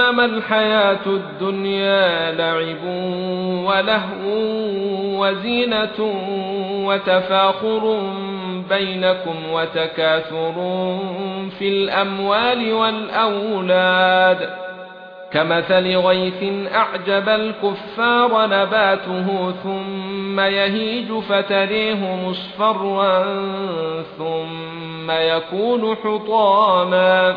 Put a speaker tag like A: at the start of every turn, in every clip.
A: انما الحياه الدنيا لعب ولهو وزينه وتفاخر بينكم وتكاثر في الاموال والاولاد كمثل غيث اعجب الكفار نباته ثم يهيج فتريه مصفرا ثم يكون حطاما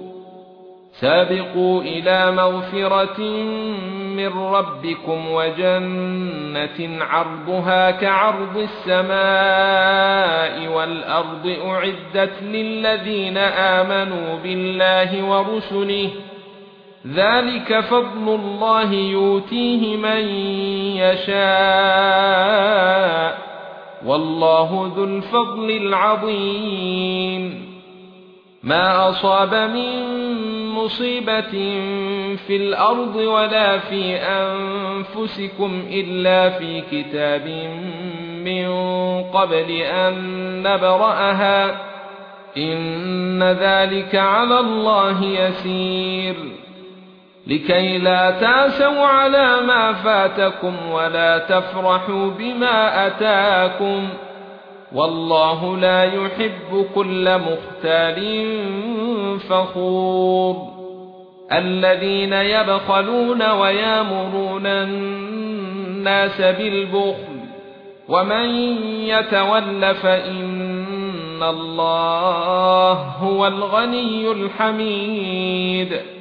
A: سابقوا الى مغفرة من ربكم وجنة عرضها كعرض السماء والارض اعدت للذين امنوا بالله ورسله ذلك فضل الله يؤتيه من يشاء والله ذو الفضل العظيم ما اصاب من مصيبه في الارض ولا في انفسكم الا في كتاب من قبل ان نبراها ان ذلك على الله يسير لكي لا تاسوا على ما فاتكم ولا تفرحوا بما اتاكم والله لا يحب كل مختال فخور الذين يبخلون ويامرون الناس بالبخل ومن يتول فإن الله هو الغني الحميد